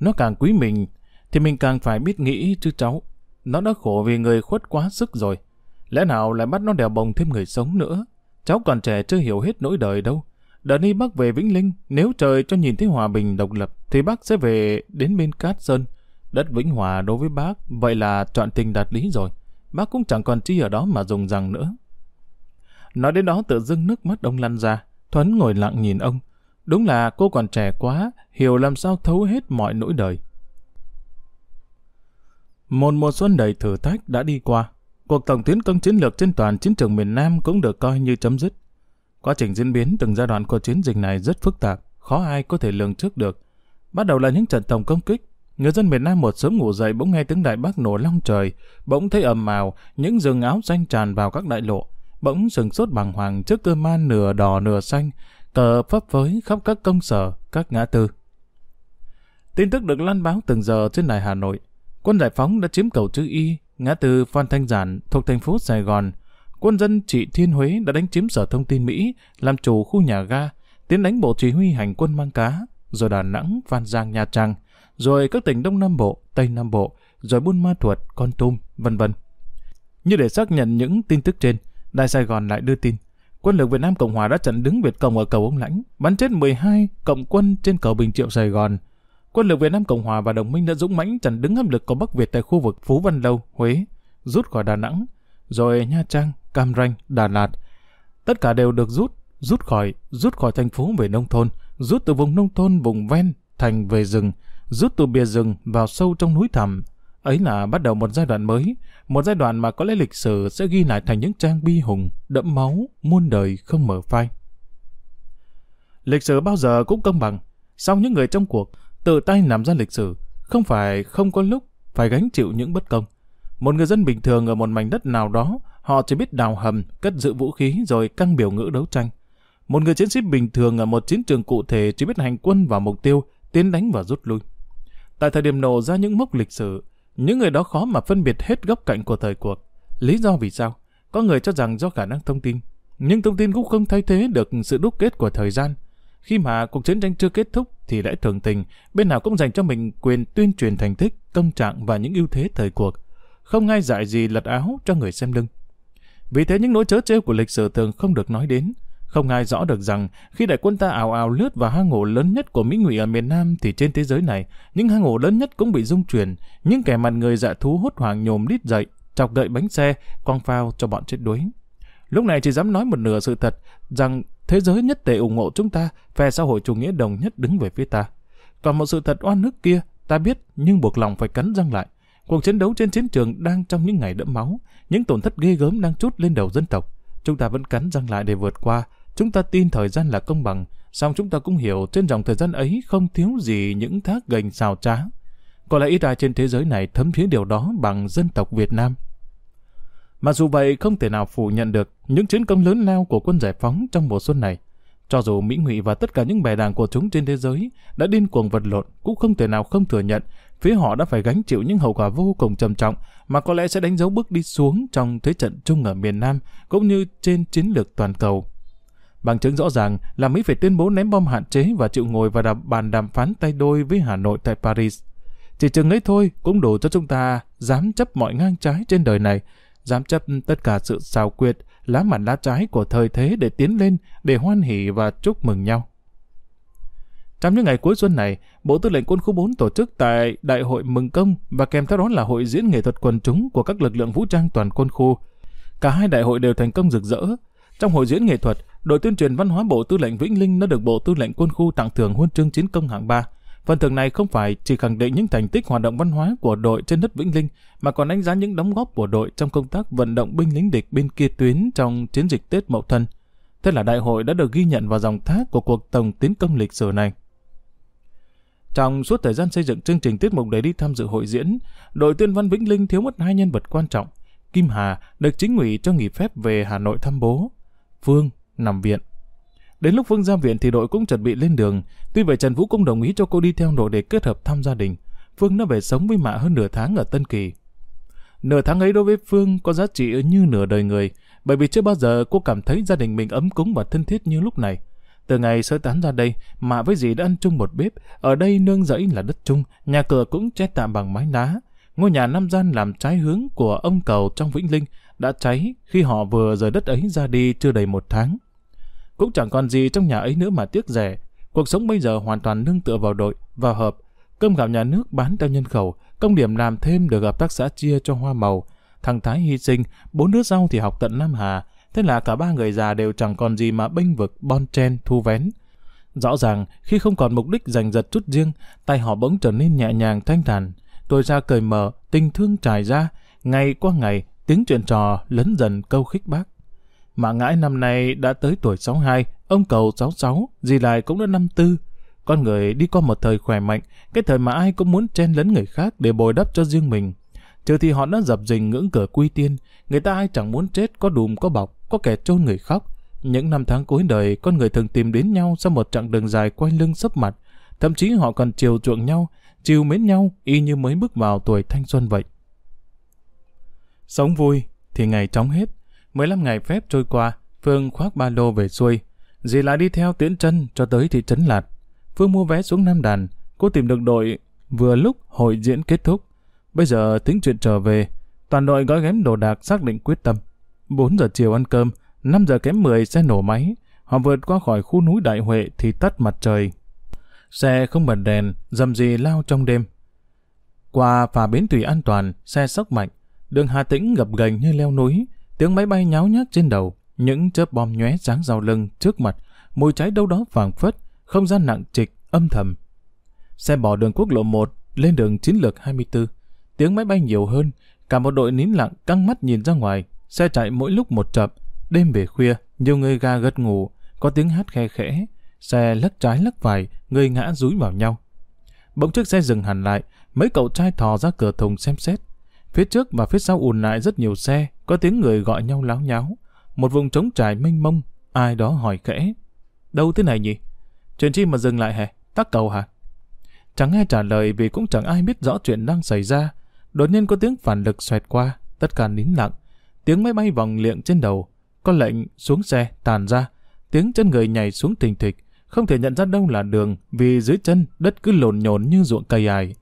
Nó càng quý mình, thì mình càng phải biết nghĩ chứ cháu. Nó đã khổ vì người khuất quá sức rồi. Lẽ nào lại bắt nó đèo bồng thêm người sống nữa? Cháu còn trẻ chưa hiểu hết nỗi đời đâu. Đợt đi bác về Vĩnh Linh, nếu trời cho nhìn thấy hòa bình độc lập, thì bác sẽ về đến bên Cát Sơn. Đất Vĩnh Hòa đối với bác, vậy là chọn tình đạt lý rồi. Bác cũng chẳng còn chi ở đó mà dùng rằng nữa. Nói đến đó tự dưng nước mắt ông lăn ra. Thuấn ngồi lặng nhìn ông. Đúng là cô còn trẻ quá, hiểu làm sao thấu hết mọi nỗi đời. Một mùa xuân đầy thử thách đã đi qua. Cuộc tổng tiến công chiến lược trên toàn chiến trường miền Nam cũng được coi như chấm dứt. Quá trình diễn biến từng giai đoạn của chiến dịch này rất phức tạp, khó ai có thể lường trước được. Bắt đầu là những trận tổng công kích. Người dân miền Nam một sớm ngủ dậy bỗng nghe tiếng đại bác nổ long trời, bỗng thấy ầm màu, những rừng áo xanh tràn vào các đại lộ, bỗng sừng sốt bàng hoàng trước cơ man nửa đỏ nửa xanh, cờ phấp phới khắp các công sở, các ngã tư. Tin tức được lan báo từng giờ trên đài Hà Nội. Quân giải phóng đã chiếm cầu chữ Y, ngã tư Phan Thanh Giản thuộc thành phố Sài Gòn. Quân dân trị Thiên Huế đã đánh chiếm sở thông tin Mỹ, làm chủ khu nhà ga, tiến đánh bộ chỉ huy hành quân mang cá, rồi Đà Nẵng, Phan Giang, Nha Trang, rồi các tỉnh Đông Nam Bộ, Tây Nam Bộ, rồi Buôn Ma Thuột, Con Tum, vân vân. Như để xác nhận những tin tức trên, Đài Sài Gòn lại đưa tin, quân lực Việt Nam Cộng Hòa đã chặn đứng Việt Cộng ở cầu Ông Lãnh, bắn chết 12 cộng quân trên cầu Bình Triệu Sài Gòn. Quân lực Việt Nam Cộng Hòa và đồng minh đã dũng mãnh chặn đứng áp lực của Bắc Việt tại khu vực Phú Văn Lâu, Huế, rút khỏi Đà Nẵng, rồi Nha Trang, Cam Ranh, Đà Lạt. Tất cả đều được rút, rút khỏi, rút khỏi thành phố về nông thôn, rút từ vùng nông thôn vùng ven thành về rừng, rút từ bìa rừng vào sâu trong núi thẳm, Ấy là bắt đầu một giai đoạn mới, một giai đoạn mà có lẽ lịch sử sẽ ghi lại thành những trang bi hùng, đẫm máu, muôn đời không mở phai. Lịch sử bao giờ cũng công bằng, sau những người trong cuộc tự tay làm ra lịch sử, không phải không có lúc phải gánh chịu những bất công. Một người dân bình thường ở một mảnh đất nào đó, họ chỉ biết đào hầm, cất giữ vũ khí rồi căng biểu ngữ đấu tranh. Một người chiến sĩ bình thường ở một chiến trường cụ thể chỉ biết hành quân vào mục tiêu, tiến đánh và rút lui. Tại thời điểm nổ ra những mốc lịch sử, những người đó khó mà phân biệt hết góc cạnh của thời cuộc. Lý do vì sao? Có người cho rằng do khả năng thông tin. Nhưng thông tin cũng không thay thế được sự đúc kết của thời gian. Khi mà cuộc chiến tranh chưa kết thúc thì lẽ thường tình, bên nào cũng dành cho mình quyền tuyên truyền thành tích, công trạng và những ưu thế thời cuộc. Không ai dạy gì lật áo cho người xem lưng. Vì thế những nỗi chớ trêu của lịch sử thường không được nói đến. Không ai rõ được rằng khi đại quân ta ảo ảo lướt vào hang ổ lớn nhất của Mỹ Ngụy ở miền Nam thì trên thế giới này, những hang ổ lớn nhất cũng bị rung chuyển, những kẻ mặt người dạ thú hốt hoảng nhồm lít dậy, chọc đợi bánh xe, quăng phao cho bọn chết đuối. Lúc này chỉ dám nói một nửa sự thật rằng thế giới nhất tệ ủng hộ chúng ta, phe xã hội chủ nghĩa đồng nhất đứng về phía ta. Còn một sự thật oan ức kia, ta biết nhưng buộc lòng phải cắn răng lại. Cuộc chiến đấu trên chiến trường đang trong những ngày đẫm máu, những tổn thất ghê gớm đang trút lên đầu dân tộc. Chúng ta vẫn cắn răng lại để vượt qua. Chúng ta tin thời gian là công bằng, song chúng ta cũng hiểu trên dòng thời gian ấy không thiếu gì những thác gành xào trá. Có lẽ ít ai trên thế giới này thấm thía điều đó bằng dân tộc Việt Nam mà dù vậy không thể nào phủ nhận được những chiến công lớn lao của quân giải phóng trong mùa xuân này. Cho dù Mỹ Ngụy và tất cả những bè đảng của chúng trên thế giới đã điên cuồng vật lộn, cũng không thể nào không thừa nhận phía họ đã phải gánh chịu những hậu quả vô cùng trầm trọng mà có lẽ sẽ đánh dấu bước đi xuống trong thế trận chung ở miền Nam cũng như trên chiến lược toàn cầu. Bằng chứng rõ ràng là Mỹ phải tuyên bố ném bom hạn chế và chịu ngồi và đàm bàn đàm phán tay đôi với Hà Nội tại Paris. Chỉ chừng ấy thôi cũng đủ cho chúng ta dám chấp mọi ngang trái trên đời này, dám chấp tất cả sự xào quyệt, lá mặt lá trái của thời thế để tiến lên, để hoan hỉ và chúc mừng nhau. Trong những ngày cuối xuân này, Bộ Tư lệnh Quân khu 4 tổ chức tại Đại hội Mừng Công và kèm theo đó là hội diễn nghệ thuật quần chúng của các lực lượng vũ trang toàn quân khu. Cả hai đại hội đều thành công rực rỡ. Trong hội diễn nghệ thuật, đội tuyên truyền văn hóa Bộ Tư lệnh Vĩnh Linh đã được Bộ Tư lệnh Quân khu tặng thưởng huân chương chiến công hạng 3. Phần thưởng này không phải chỉ khẳng định những thành tích hoạt động văn hóa của đội trên đất Vĩnh Linh, mà còn đánh giá những đóng góp của đội trong công tác vận động binh lính địch bên kia tuyến trong chiến dịch Tết Mậu Thân. Thế là đại hội đã được ghi nhận vào dòng thác của cuộc tổng tiến công lịch sử này. Trong suốt thời gian xây dựng chương trình tiết mục để đi tham dự hội diễn, đội tuyên văn Vĩnh Linh thiếu mất hai nhân vật quan trọng. Kim Hà được chính ủy cho nghỉ phép về Hà Nội thăm bố. Phương nằm viện. Đến lúc Phương ra viện thì đội cũng chuẩn bị lên đường. Tuy vậy Trần Vũ cũng đồng ý cho cô đi theo đội để kết hợp thăm gia đình. Phương đã về sống với mạ hơn nửa tháng ở Tân Kỳ. Nửa tháng ấy đối với Phương có giá trị như nửa đời người, bởi vì chưa bao giờ cô cảm thấy gia đình mình ấm cúng và thân thiết như lúc này. Từ ngày sơ tán ra đây, mạ với dì đã ăn chung một bếp, ở đây nương rẫy là đất chung, nhà cửa cũng che tạm bằng mái đá. Ngôi nhà năm gian làm trái hướng của ông cầu trong Vĩnh Linh đã cháy khi họ vừa rời đất ấy ra đi chưa đầy một tháng. Cũng chẳng còn gì trong nhà ấy nữa mà tiếc rẻ. Cuộc sống bây giờ hoàn toàn nương tựa vào đội, vào hợp. Cơm gạo nhà nước bán theo nhân khẩu, công điểm làm thêm được hợp tác xã chia cho hoa màu. Thằng Thái hy sinh, bốn đứa sau thì học tận Nam Hà, Thế là cả ba người già đều chẳng còn gì mà bênh vực, bon chen, thu vén. Rõ ràng, khi không còn mục đích giành giật chút riêng, tay họ bỗng trở nên nhẹ nhàng thanh thản. Tôi ra cởi mở, tình thương trải ra, ngày qua ngày, tiếng chuyện trò lấn dần câu khích bác mà ngãi năm nay đã tới tuổi 62, ông cầu 66, dì lại cũng đã năm tư. Con người đi qua một thời khỏe mạnh, cái thời mà ai cũng muốn chen lấn người khác để bồi đắp cho riêng mình. Trừ thì họ đã dập dình ngưỡng cửa quy tiên, người ta ai chẳng muốn chết có đùm có bọc, có kẻ chôn người khóc. Những năm tháng cuối đời, con người thường tìm đến nhau sau một chặng đường dài quay lưng sấp mặt. Thậm chí họ còn chiều chuộng nhau, chiều mến nhau y như mới bước vào tuổi thanh xuân vậy. Sống vui thì ngày chóng hết. 15 ngày phép trôi qua, Phương khoác ba lô về xuôi. Dì lại đi theo tiễn chân cho tới thị trấn Lạt. Phương mua vé xuống Nam Đàn. Cô tìm được đội vừa lúc hội diễn kết thúc. Bây giờ tính chuyện trở về. Toàn đội gói ghém đồ đạc xác định quyết tâm. 4 giờ chiều ăn cơm, 5 giờ kém 10 xe nổ máy. Họ vượt qua khỏi khu núi Đại Huệ thì tắt mặt trời. Xe không bật đèn, dầm gì lao trong đêm. Qua phà bến thủy an toàn, xe sốc mạnh. Đường Hà Tĩnh gập ghềnh như leo núi, tiếng máy bay nháo nhác trên đầu, những chớp bom nhóe sáng rào lưng trước mặt, mùi cháy đâu đó vàng phất, không gian nặng trịch, âm thầm. Xe bỏ đường quốc lộ 1 lên đường chiến lược 24. Tiếng máy bay nhiều hơn, cả một đội nín lặng căng mắt nhìn ra ngoài, Xe chạy mỗi lúc một chậm đêm về khuya, nhiều người ga gật ngủ, có tiếng hát khe khẽ, xe lắc trái lắc phải, người ngã rúi vào nhau. Bỗng chiếc xe dừng hẳn lại, mấy cậu trai thò ra cửa thùng xem xét. Phía trước và phía sau ùn lại rất nhiều xe, có tiếng người gọi nhau láo nháo. Một vùng trống trải mênh mông, ai đó hỏi khẽ. Đâu thế này nhỉ? Chuyện chi mà dừng lại hả? Tắc cầu hả? Chẳng ai trả lời vì cũng chẳng ai biết rõ chuyện đang xảy ra. Đột nhiên có tiếng phản lực xoẹt qua, tất cả nín lặng. Tiếng máy bay vòng liệng trên đầu. Có lệnh xuống xe, tàn ra. Tiếng chân người nhảy xuống thình thịch. Không thể nhận ra đâu là đường vì dưới chân đất cứ lồn nhồn như ruộng cây ải.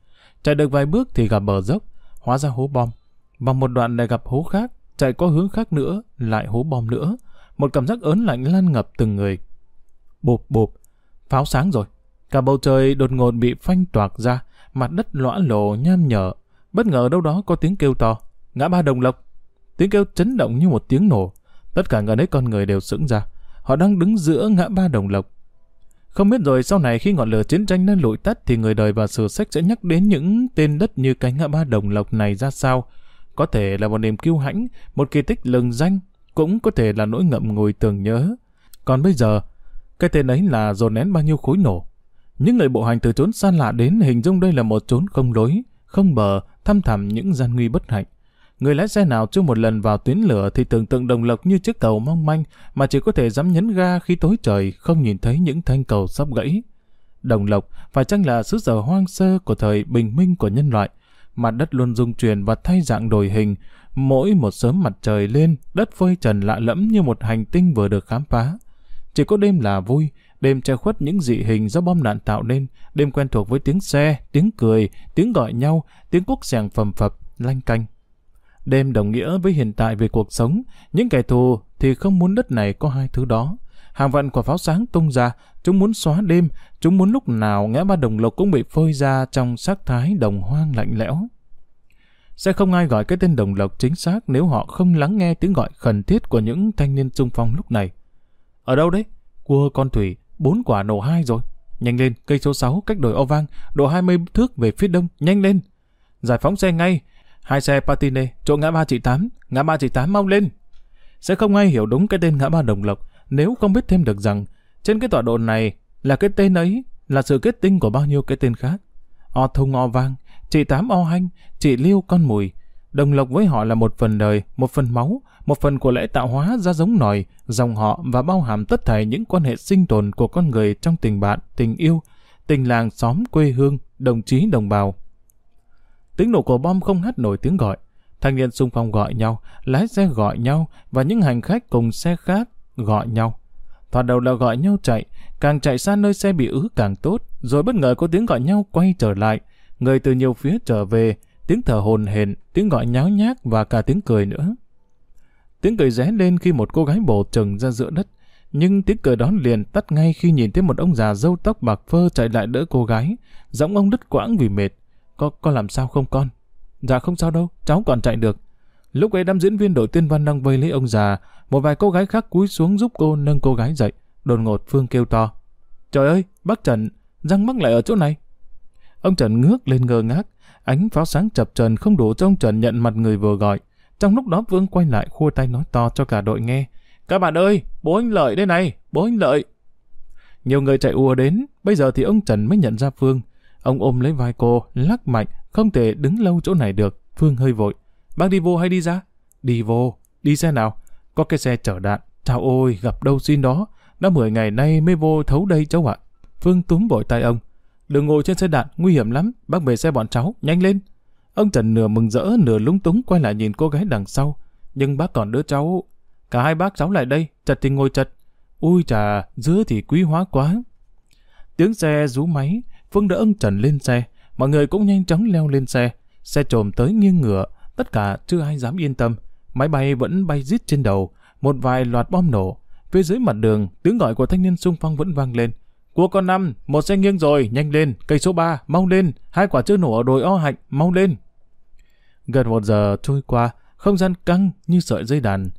Chạy được vài bước thì gặp bờ dốc. Hóa ra hố bom. và một đoạn lại gặp hố khác chạy qua hướng khác nữa, lại hố bom nữa. Một cảm giác ớn lạnh lan ngập từng người. Bộp bộp, pháo sáng rồi. Cả bầu trời đột ngột bị phanh toạc ra, mặt đất lõa lồ nham nhở. Bất ngờ đâu đó có tiếng kêu to. Ngã ba đồng lộc. Tiếng kêu chấn động như một tiếng nổ. Tất cả gần đấy con người đều sững ra. Họ đang đứng giữa ngã ba đồng lộc. Không biết rồi sau này khi ngọn lửa chiến tranh đã lụi tắt thì người đời và sử sách sẽ nhắc đến những tên đất như cái ngã ba đồng lộc này ra sao. Có thể là một niềm kiêu hãnh, một kỳ tích lừng danh, cũng có thể là nỗi ngậm ngùi tưởng nhớ. Còn bây giờ, cái tên ấy là dồn nén bao nhiêu khối nổ. Những người bộ hành từ chốn xa lạ đến hình dung đây là một chốn không lối, không bờ, thăm thẳm những gian nguy bất hạnh. Người lái xe nào chưa một lần vào tuyến lửa thì tưởng tượng đồng lộc như chiếc cầu mong manh mà chỉ có thể dám nhấn ga khi tối trời không nhìn thấy những thanh cầu sắp gãy. Đồng lộc phải chăng là xứ sở hoang sơ của thời bình minh của nhân loại, mặt đất luôn dung chuyển và thay dạng đổi hình, mỗi một sớm mặt trời lên, đất phơi trần lạ lẫm như một hành tinh vừa được khám phá. Chỉ có đêm là vui, đêm che khuất những dị hình do bom đạn tạo nên, đêm quen thuộc với tiếng xe, tiếng cười, tiếng gọi nhau, tiếng quốc sàng phầm phập, lanh canh. Đêm đồng nghĩa với hiện tại về cuộc sống, những kẻ thù thì không muốn đất này có hai thứ đó. Hàng vạn quả pháo sáng tung ra, chúng muốn xóa đêm, chúng muốn lúc nào ngã ba đồng lộc cũng bị phơi ra trong sắc thái đồng hoang lạnh lẽo. Sẽ không ai gọi cái tên đồng lộc chính xác nếu họ không lắng nghe tiếng gọi khẩn thiết của những thanh niên xung phong lúc này. Ở đâu đấy? Cua con thủy, bốn quả nổ hai rồi. Nhanh lên, cây số 6 cách đồi O Vang, độ 20 thước về phía đông, nhanh lên. Giải phóng xe ngay, hai xe Patine, chỗ ngã ba chị Tám, ngã ba chị Tám mau lên. Sẽ không ai hiểu đúng cái tên ngã ba Đồng Lộc nếu không biết thêm được rằng trên cái tọa độ này là cái tên ấy là sự kết tinh của bao nhiêu cái tên khác. O Thông O Vang, chị Tám O Hanh, chị Liêu Con Mùi. Đồng Lộc với họ là một phần đời, một phần máu, một phần của lễ tạo hóa ra giống nòi, dòng họ và bao hàm tất thảy những quan hệ sinh tồn của con người trong tình bạn, tình yêu, tình làng xóm quê hương, đồng chí đồng bào. Tiếng nổ của bom không hát nổi tiếng gọi. Thanh niên xung phong gọi nhau, lái xe gọi nhau và những hành khách cùng xe khác gọi nhau. Thoạt đầu là gọi nhau chạy, càng chạy xa nơi xe bị ứ càng tốt, rồi bất ngờ có tiếng gọi nhau quay trở lại. Người từ nhiều phía trở về, tiếng thở hồn hển, tiếng gọi nháo nhác và cả tiếng cười nữa. Tiếng cười ré lên khi một cô gái bổ trừng ra giữa đất, nhưng tiếng cười đón liền tắt ngay khi nhìn thấy một ông già râu tóc bạc phơ chạy lại đỡ cô gái. Giọng ông đứt quãng vì mệt. Có, có làm sao không con? Dạ không sao đâu, cháu còn chạy được. Lúc ấy đám diễn viên đội tiên văn đang vây lấy ông già, một vài cô gái khác cúi xuống giúp cô nâng cô gái dậy. Đột ngột Phương kêu to. Trời ơi, bác Trần, răng mắc lại ở chỗ này. Ông Trần ngước lên ngơ ngác, ánh pháo sáng chập trần không đủ cho ông Trần nhận mặt người vừa gọi. Trong lúc đó Vương quay lại khua tay nói to cho cả đội nghe. Các bạn ơi, bố anh Lợi đây này, bố anh Lợi. Nhiều người chạy ùa đến, bây giờ thì ông Trần mới nhận ra Phương. Ông ôm lấy vai cô, lắc mạnh, không thể đứng lâu chỗ này được. Phương hơi vội. Bác đi vô hay đi ra? Đi vô. Đi xe nào? Có cái xe chở đạn. Chào ôi, gặp đâu xin đó. Đã 10 ngày nay mới vô thấu đây cháu ạ. Phương túm bội tay ông. Đừng ngồi trên xe đạn, nguy hiểm lắm. Bác về xe bọn cháu, nhanh lên. Ông Trần nửa mừng rỡ, nửa lúng túng quay lại nhìn cô gái đằng sau. Nhưng bác còn đứa cháu. Cả hai bác cháu lại đây, chật thì ngồi chật. Ui trà, dứa thì quý hóa quá. Tiếng xe rú máy, Phương đỡ ông Trần lên xe. Mọi người cũng nhanh chóng leo lên xe. Xe trồm tới nghiêng ngựa, tất cả chưa ai dám yên tâm. Máy bay vẫn bay rít trên đầu, một vài loạt bom nổ. Phía dưới mặt đường, tiếng gọi của thanh niên xung phong vẫn vang lên. Của con năm, một xe nghiêng rồi, nhanh lên, cây số 3, mau lên, hai quả chưa nổ ở đồi o hạnh, mau lên. Gần một giờ trôi qua, không gian căng như sợi dây đàn.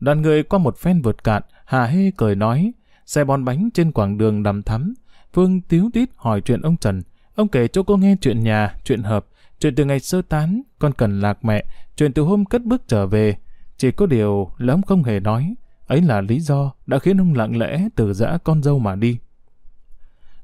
Đoàn người qua một phen vượt cạn, hà hê cười nói, xe bon bánh trên quảng đường đầm thắm. Phương tiếu tít hỏi chuyện ông Trần. Ông kể cho cô nghe chuyện nhà, chuyện hợp, chuyện từ ngày sơ tán, con cần lạc mẹ, chuyện từ hôm cất bước trở về. Chỉ có điều là ông không hề nói. Ấy là lý do đã khiến ông lặng lẽ từ giã con dâu mà đi.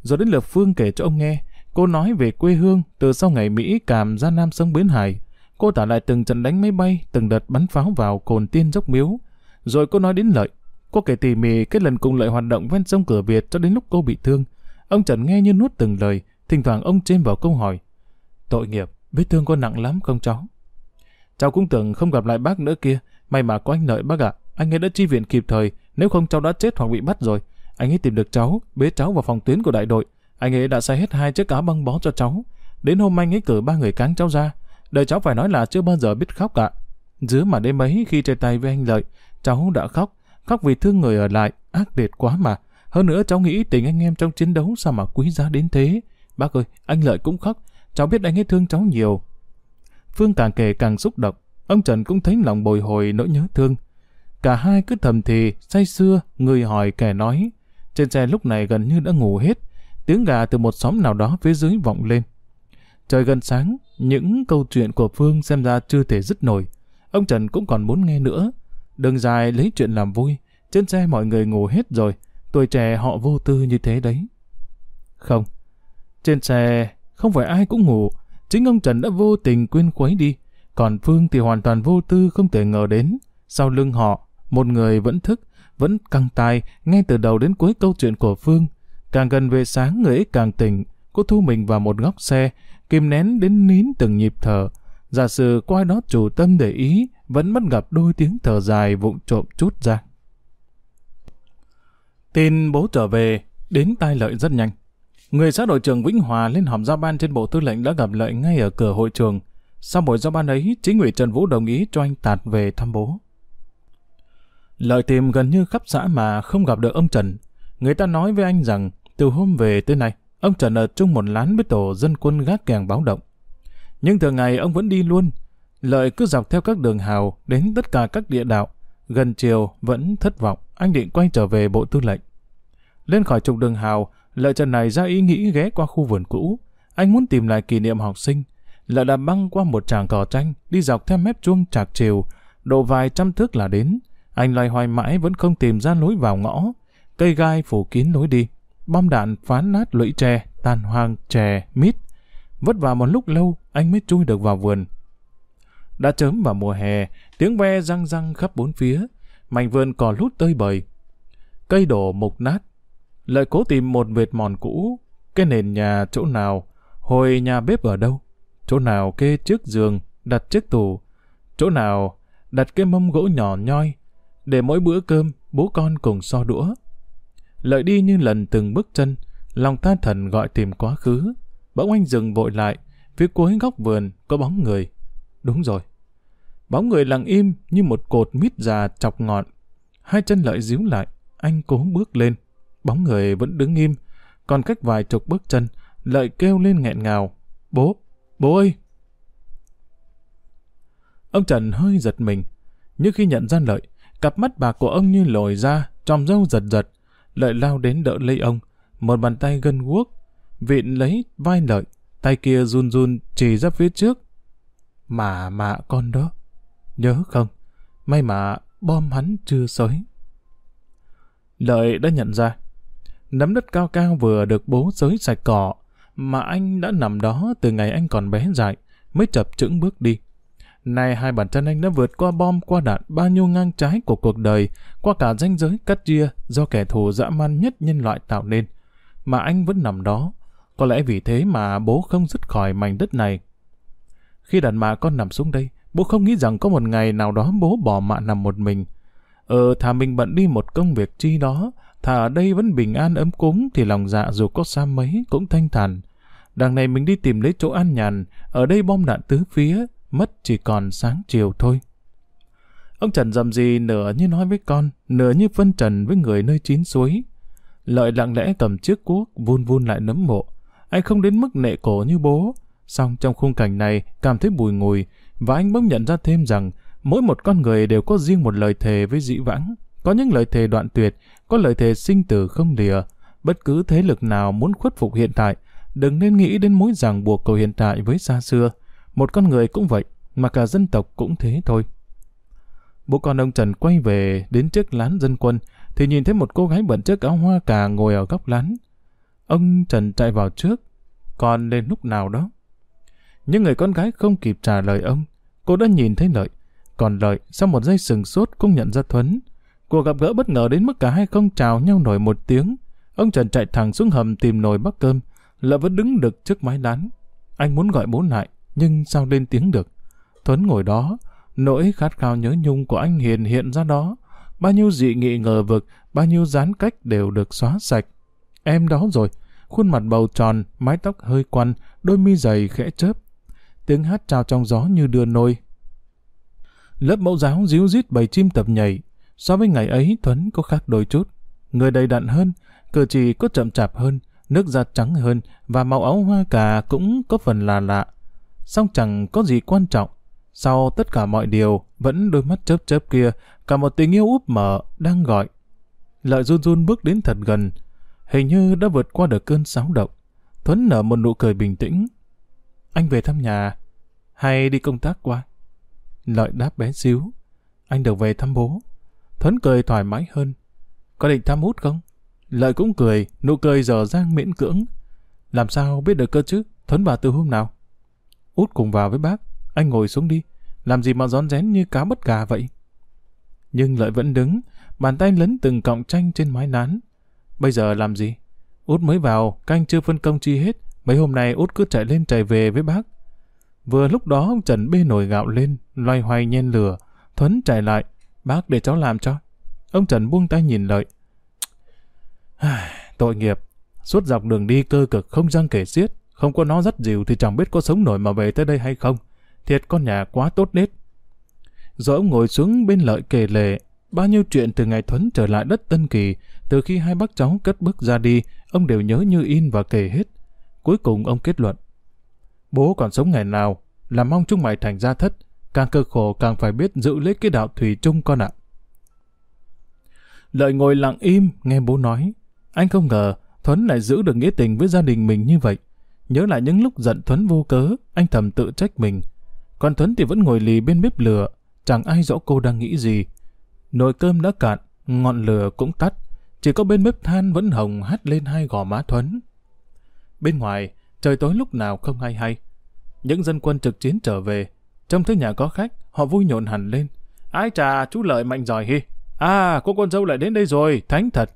Rồi đến lượt Phương kể cho ông nghe, cô nói về quê hương từ sau ngày Mỹ càm ra Nam sông Bến Hải. Cô tả lại từng trận đánh máy bay, từng đợt bắn pháo vào cồn tiên dốc miếu. Rồi cô nói đến lợi. Cô kể tỉ mỉ cái lần cùng lợi hoạt động ven sông cửa Việt cho đến lúc cô bị thương. Ông Trần nghe như nuốt từng lời, thỉnh thoảng ông chêm vào câu hỏi. Tội nghiệp, vết thương con nặng lắm không cháu? Cháu cũng tưởng không gặp lại bác nữa kia, may mà có anh lợi bác ạ. Anh ấy đã chi viện kịp thời, nếu không cháu đã chết hoặc bị bắt rồi. Anh ấy tìm được cháu, bế cháu vào phòng tuyến của đại đội. Anh ấy đã xay hết hai chiếc áo băng bó cho cháu. Đến hôm anh ấy cử ba người cáng cháu ra. Đời cháu phải nói là chưa bao giờ biết khóc cả. Giữa mà đêm ấy khi chơi tay với anh Lợi, cháu đã khóc, khóc vì thương người ở lại, ác liệt quá mà. Hơn nữa cháu nghĩ tình anh em trong chiến đấu sao mà quý giá đến thế. Bác ơi, anh Lợi cũng khóc, cháu biết anh ấy thương cháu nhiều. Phương càng kể càng xúc động, ông Trần cũng thấy lòng bồi hồi nỗi nhớ thương. Cả hai cứ thầm thì, say xưa, người hỏi kẻ nói. Trên xe lúc này gần như đã ngủ hết, tiếng gà từ một xóm nào đó phía dưới vọng lên. Trời gần sáng, những câu chuyện của Phương xem ra chưa thể dứt nổi. Ông Trần cũng còn muốn nghe nữa. Đường dài lấy chuyện làm vui, trên xe mọi người ngủ hết rồi, tuổi trẻ họ vô tư như thế đấy. Không, trên xe không phải ai cũng ngủ, chính ông Trần đã vô tình quên khuấy đi, còn Phương thì hoàn toàn vô tư không thể ngờ đến. Sau lưng họ, một người vẫn thức, vẫn căng tai, nghe từ đầu đến cuối câu chuyện của Phương. Càng gần về sáng người ấy càng tỉnh, cô thu mình vào một góc xe, kìm nén đến nín từng nhịp thở. Giả sử qua đó chủ tâm để ý, vẫn bắt gặp đôi tiếng thở dài vụng trộm chút ra. Tin bố trở về, đến tai lợi rất nhanh. Người xã đội trưởng Vĩnh Hòa lên họp giao ban trên bộ tư lệnh đã gặp lợi ngay ở cửa hội trường. Sau buổi giao ban ấy, chính ủy Trần Vũ đồng ý cho anh tạt về thăm bố. Lợi tìm gần như khắp xã mà không gặp được ông Trần. Người ta nói với anh rằng, từ hôm về tới nay, ông Trần ở chung một lán với tổ dân quân gác kèng báo động. Nhưng thường ngày ông vẫn đi luôn. Lợi cứ dọc theo các đường hào đến tất cả các địa đạo. Gần chiều vẫn thất vọng, anh định quay trở về bộ tư lệnh. Lên khỏi trục đường hào, Lợi Trần này ra ý nghĩ ghé qua khu vườn cũ. Anh muốn tìm lại kỷ niệm học sinh. Lợi đã băng qua một tràng cỏ tranh, đi dọc theo mép chuông trạc chiều, độ vài trăm thước là đến. Anh loay hoay mãi vẫn không tìm ra lối vào ngõ. Cây gai phủ kín lối đi. Bom đạn phán nát lũy tre, tàn hoang, chè, mít. Vất vả một lúc lâu, anh mới chui được vào vườn. Đã chớm vào mùa hè, tiếng ve răng răng khắp bốn phía. Mảnh vườn cỏ lút tơi bời. Cây đổ mục nát. Lợi cố tìm một vệt mòn cũ. Cái nền nhà chỗ nào, hồi nhà bếp ở đâu. Chỗ nào kê trước giường, đặt chiếc tủ. Chỗ nào đặt cái mâm gỗ nhỏ nhoi, để mỗi bữa cơm bố con cùng so đũa. Lợi đi như lần từng bước chân, lòng ta thần gọi tìm quá khứ. Bỗng anh dừng vội lại, phía cuối góc vườn có bóng người. Đúng rồi. Bóng người lặng im như một cột mít già chọc ngọn. Hai chân lợi díu lại, anh cố bước lên. Bóng người vẫn đứng im, còn cách vài chục bước chân, lợi kêu lên nghẹn ngào. Bố, bố ơi! Ông Trần hơi giật mình, nhưng khi nhận ra lợi, Cặp mắt bạc của ông như lồi ra, tròm râu giật giật. Lợi lao đến đỡ lấy ông. Một bàn tay gân guốc, vịn lấy vai lợi. Tay kia run run chỉ ra phía trước. Mà mạ con đó. Nhớ không? May mà bom hắn chưa sới. Lợi đã nhận ra. Nắm đất cao cao vừa được bố sới sạch cỏ, mà anh đã nằm đó từ ngày anh còn bé dại, mới chập chững bước đi. Nay hai bàn chân anh đã vượt qua bom qua đạn bao nhiêu ngang trái của cuộc đời, qua cả ranh giới cắt chia do kẻ thù dã man nhất nhân loại tạo nên. Mà anh vẫn nằm đó. Có lẽ vì thế mà bố không dứt khỏi mảnh đất này. Khi đàn mạ con nằm xuống đây, bố không nghĩ rằng có một ngày nào đó bố bỏ mạ nằm một mình. Ờ, thà mình bận đi một công việc chi đó, thà ở đây vẫn bình an ấm cúng thì lòng dạ dù có xa mấy cũng thanh thản. Đằng này mình đi tìm lấy chỗ an nhàn, ở đây bom đạn tứ phía, mất chỉ còn sáng chiều thôi. Ông Trần dầm gì nửa như nói với con, nửa như phân trần với người nơi chín suối. Lợi lặng lẽ cầm chiếc cuốc, vun vun lại nấm mộ. Anh không đến mức nệ cổ như bố. Xong trong khung cảnh này, cảm thấy bùi ngùi, và anh bỗng nhận ra thêm rằng, mỗi một con người đều có riêng một lời thề với dĩ vãng. Có những lời thề đoạn tuyệt, có lời thề sinh tử không lìa. Bất cứ thế lực nào muốn khuất phục hiện tại, đừng nên nghĩ đến mối ràng buộc của hiện tại với xa xưa. Một con người cũng vậy, mà cả dân tộc cũng thế thôi. Bố con ông Trần quay về đến trước lán dân quân, thì nhìn thấy một cô gái bận chiếc áo hoa cà ngồi ở góc lán. Ông Trần chạy vào trước, còn lên lúc nào đó. những người con gái không kịp trả lời ông, cô đã nhìn thấy Lợi. Còn Lợi, sau một giây sừng sốt cũng nhận ra Thuấn. Cuộc gặp gỡ bất ngờ đến mức cả hai không chào nhau nổi một tiếng. Ông Trần chạy thẳng xuống hầm tìm nồi bắt cơm. Lợi vẫn đứng được trước mái lán. Anh muốn gọi bố lại, nhưng sao lên tiếng được. Tuấn ngồi đó, nỗi khát khao nhớ nhung của anh Hiền hiện ra đó. Bao nhiêu dị nghị ngờ vực, bao nhiêu gián cách đều được xóa sạch. Em đó rồi, khuôn mặt bầu tròn, mái tóc hơi quăn, đôi mi dày khẽ chớp. Tiếng hát trao trong gió như đưa nôi. Lớp mẫu giáo díu dít bầy chim tập nhảy. So với ngày ấy Thuấn có khác đôi chút. Người đầy đặn hơn, cử chỉ có chậm chạp hơn, nước da trắng hơn và màu áo hoa cà cũng có phần là lạ. Song chẳng có gì quan trọng. Sau tất cả mọi điều, vẫn đôi mắt chớp chớp kia, cả một tình yêu úp mở, đang gọi. Lợi run run bước đến thật gần, hình như đã vượt qua được cơn sáo động. Thuấn nở một nụ cười bình tĩnh. Anh về thăm nhà, hay đi công tác qua? Lợi đáp bé xíu. Anh được về thăm bố. Thuấn cười thoải mái hơn. Có định thăm út không? Lợi cũng cười, nụ cười dở dang miễn cưỡng. Làm sao biết được cơ chứ? Thuấn vào từ hôm nào? Út cùng vào với bác. Anh ngồi xuống đi. Làm gì mà rón rén như cá bất gà vậy? Nhưng Lợi vẫn đứng, bàn tay lấn từng cọng tranh trên mái nán. Bây giờ làm gì? Út mới vào, canh chưa phân công chi hết. Mấy hôm nay Út cứ chạy lên chạy về với bác. Vừa lúc đó ông Trần bê nồi gạo lên, loay hoay nhen lửa. Thuấn chạy lại. Bác để cháu làm cho. Ông Trần buông tay nhìn lợi. Tội nghiệp. Suốt dọc đường đi cơ cực không răng kể xiết. Không có nó dắt dìu thì chẳng biết có sống nổi mà về tới đây hay không. Thiệt con nhà quá tốt nết. Rồi ông ngồi xuống bên lợi kể lệ. Bao nhiêu chuyện từ ngày Thuấn trở lại đất Tân Kỳ, từ khi hai bác cháu cất bước ra đi, ông đều nhớ như in và kể hết. Cuối cùng ông kết luận. Bố còn sống ngày nào, là mong chúng mày thành gia thất, càng cơ khổ càng phải biết giữ lấy cái đạo thủy chung con ạ. Lợi ngồi lặng im, nghe bố nói. Anh không ngờ, Thuấn lại giữ được nghĩa tình với gia đình mình như vậy. Nhớ lại những lúc giận Thuấn vô cớ, anh thầm tự trách mình. Còn Thuấn thì vẫn ngồi lì bên bếp lửa, chẳng ai rõ cô đang nghĩ gì. Nồi cơm đã cạn, ngọn lửa cũng tắt, chỉ có bên bếp than vẫn hồng hắt lên hai gò má Thuấn. Bên ngoài, trời tối lúc nào không hay hay. Những dân quân trực chiến trở về, trông thấy nhà có khách, họ vui nhộn hẳn lên. Ai trà, chú Lợi mạnh giỏi hi. À, cô con dâu lại đến đây rồi, thánh thật.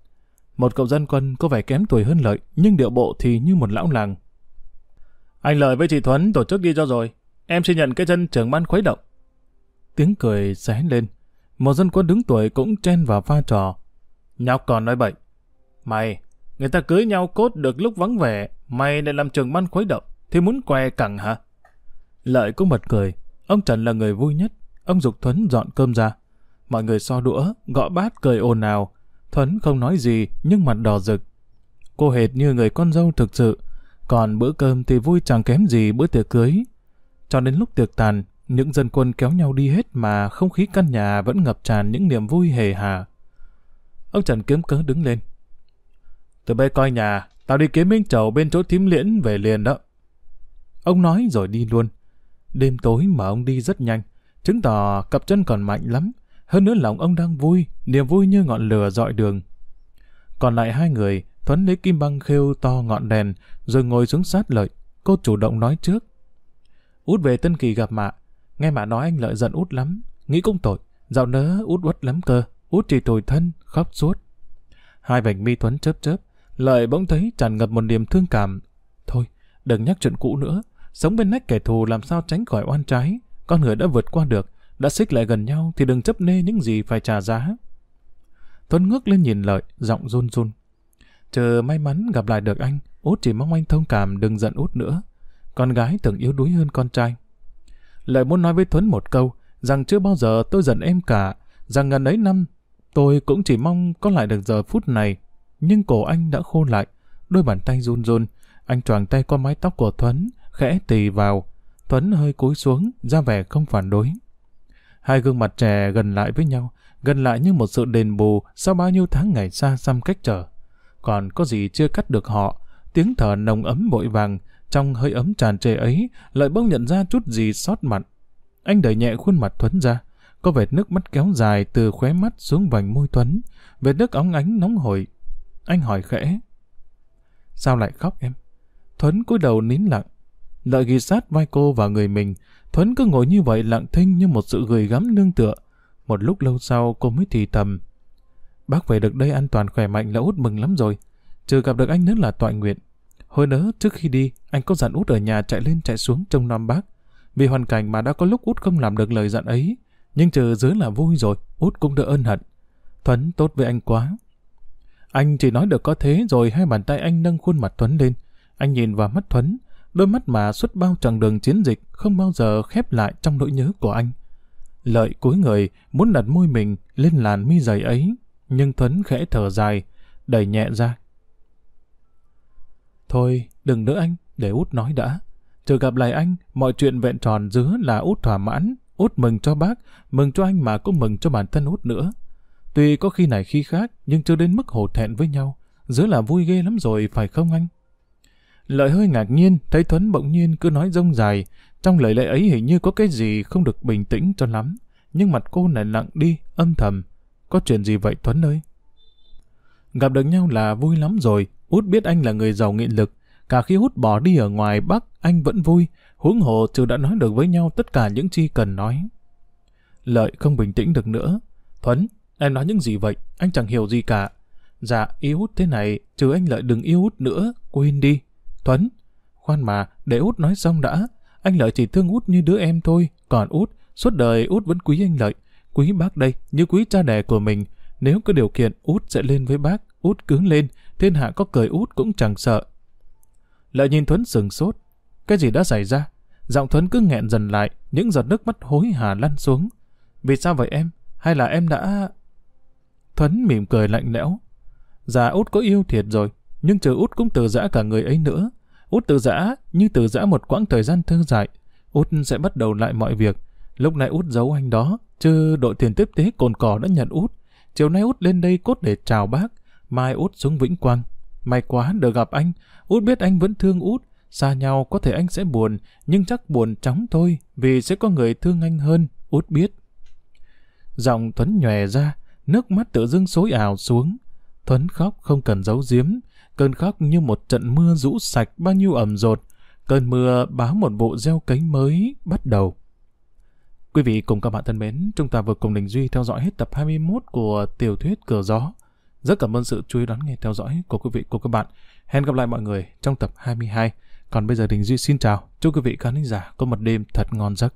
Một cậu dân quân có vẻ kém tuổi hơn Lợi, nhưng điệu bộ thì như một lão làng. Anh Lợi với chị Thuấn tổ chức đi cho rồi. Em xin nhận cái chân trưởng ban khuấy động. Tiếng cười xé lên. Một dân quân đứng tuổi cũng chen vào pha trò. Nhóc còn nói bậy. Mày, người ta cưới nhau cốt được lúc vắng vẻ, mày lại làm trường ban khuấy động, thì muốn què cẳng hả? Lợi cũng bật cười. Ông Trần là người vui nhất. Ông Dục Thuấn dọn cơm ra. Mọi người so đũa, gõ bát cười ồn ào. Thuấn không nói gì, nhưng mặt đỏ rực. Cô hệt như người con dâu thực sự. Còn bữa cơm thì vui chẳng kém gì bữa tiệc cưới. Cho đến lúc tiệc tàn, những dân quân kéo nhau đi hết mà không khí căn nhà vẫn ngập tràn những niềm vui hề hà. Ông Trần kiếm cớ đứng lên. Từ bây coi nhà, tao đi kiếm miếng trầu bên chỗ thím liễn về liền đó. Ông nói rồi đi luôn. Đêm tối mà ông đi rất nhanh, chứng tỏ cặp chân còn mạnh lắm. Hơn nữa lòng ông đang vui, niềm vui như ngọn lửa dọi đường. Còn lại hai người, Thuấn lấy kim băng khêu to ngọn đèn, rồi ngồi xuống sát lợi. Cô chủ động nói trước. Út về Tân Kỳ gặp mạ. Nghe mạ nói anh lợi giận út lắm. Nghĩ cũng tội. Dạo nớ út uất lắm cơ. Út chỉ tồi thân, khóc suốt. Hai vành mi Thuấn chớp chớp. Lợi bỗng thấy tràn ngập một niềm thương cảm. Thôi, đừng nhắc chuyện cũ nữa. Sống bên nách kẻ thù làm sao tránh khỏi oan trái. Con người đã vượt qua được. Đã xích lại gần nhau thì đừng chấp nê những gì phải trả giá. tuấn ngước lên nhìn Lợi, giọng run run. Chờ may mắn gặp lại được anh, út chỉ mong anh thông cảm đừng giận út nữa. Con gái tưởng yếu đuối hơn con trai. Lợi muốn nói với tuấn một câu, rằng chưa bao giờ tôi giận em cả, rằng ngần ấy năm tôi cũng chỉ mong có lại được giờ phút này. Nhưng cổ anh đã khô lại, đôi bàn tay run run, anh choàng tay qua mái tóc của Thuấn, khẽ tì vào. Thuấn hơi cúi xuống, ra vẻ không phản đối. Hai gương mặt trẻ gần lại với nhau, gần lại như một sự đền bù sau bao nhiêu tháng ngày xa xăm cách trở. Còn có gì chưa cắt được họ, tiếng thở nồng ấm vội vàng, trong hơi ấm tràn trề ấy, lại bỗng nhận ra chút gì sót mặn. Anh đẩy nhẹ khuôn mặt Thuấn ra, có vệt nước mắt kéo dài từ khóe mắt xuống vành môi Thuấn, vệt nước óng ánh nóng hổi. Anh hỏi khẽ. Sao lại khóc em? Thuấn cúi đầu nín lặng. Lợi ghi sát vai cô và người mình, Thuấn cứ ngồi như vậy lặng thinh như một sự gửi gắm nương tựa. Một lúc lâu sau cô mới thì thầm. Bác về được đây an toàn khỏe mạnh là út mừng lắm rồi. Trừ gặp được anh nữa là tọa nguyện. Hồi nỡ trước khi đi, anh có dặn út ở nhà chạy lên chạy xuống trông nom bác. Vì hoàn cảnh mà đã có lúc út không làm được lời dặn ấy. Nhưng trừ dưới là vui rồi, út cũng đỡ ơn hận. Thuấn tốt với anh quá. Anh chỉ nói được có thế rồi hai bàn tay anh nâng khuôn mặt Thuấn lên. Anh nhìn vào mắt Thuấn, đôi mắt mà suốt bao chặng đường chiến dịch không bao giờ khép lại trong nỗi nhớ của anh. Lợi cúi người, muốn đặt môi mình lên làn mi dày ấy, nhưng Thuấn khẽ thở dài, đẩy nhẹ ra. Thôi, đừng nữa anh, để út nói đã. Chờ gặp lại anh, mọi chuyện vẹn tròn dứa là út thỏa mãn, út mừng cho bác, mừng cho anh mà cũng mừng cho bản thân út nữa. Tuy có khi này khi khác, nhưng chưa đến mức hổ thẹn với nhau. dứa là vui ghê lắm rồi, phải không anh? Lợi hơi ngạc nhiên, thấy Thuấn bỗng nhiên cứ nói rông dài. Trong lời lệ ấy hình như có cái gì không được bình tĩnh cho lắm. Nhưng mặt cô lại lặng đi, âm thầm. Có chuyện gì vậy Thuấn ơi? Gặp được nhau là vui lắm rồi. Út biết anh là người giàu nghị lực. Cả khi Út bỏ đi ở ngoài Bắc, anh vẫn vui. Huống hồ trừ đã nói được với nhau tất cả những chi cần nói. Lợi không bình tĩnh được nữa. Thuấn, em nói những gì vậy? Anh chẳng hiểu gì cả. Dạ, yêu Út thế này, trừ anh Lợi đừng yêu Út nữa, quên đi. Thuấn, khoan mà, để Út nói xong đã. Anh Lợi chỉ thương Út như đứa em thôi, còn Út, suốt đời Út vẫn quý anh Lợi. Quý bác đây, như quý cha đẻ của mình. Nếu có điều kiện, Út sẽ lên với bác. Út cứng lên, thiên hạ có cười Út cũng chẳng sợ. Lợi nhìn Thuấn sừng sốt. Cái gì đã xảy ra? Giọng Thuấn cứ nghẹn dần lại, những giọt nước mắt hối hả lăn xuống. Vì sao vậy em? Hay là em đã... Thuấn mỉm cười lạnh lẽo. Dạ út có yêu thiệt rồi, nhưng chờ út cũng từ giã cả người ấy nữa. Út từ giã như từ giã một quãng thời gian thư dại. Út sẽ bắt đầu lại mọi việc. Lúc này út giấu anh đó, chứ đội tiền tiếp tế cồn cỏ đã nhận út. Chiều nay út lên đây cốt để chào bác, mai út xuống Vĩnh Quang. May quá được gặp anh, út biết anh vẫn thương út. Xa nhau có thể anh sẽ buồn, nhưng chắc buồn chóng thôi, vì sẽ có người thương anh hơn, út biết. Giọng thuấn nhòe ra, nước mắt tự dưng xối ảo xuống. thuấn khóc không cần giấu giếm, cơn khóc như một trận mưa rũ sạch bao nhiêu ẩm rột. Cơn mưa báo một vụ gieo cấy mới bắt đầu. Quý vị cùng các bạn thân mến, chúng ta vừa cùng Đình Duy theo dõi hết tập 21 của tiểu thuyết Cờ Gió. Rất cảm ơn sự chú ý đón nghe theo dõi của quý vị của các bạn. Hẹn gặp lại mọi người trong tập 22. Còn bây giờ Đình Duy xin chào. Chúc quý vị khán giả có một đêm thật ngon giấc.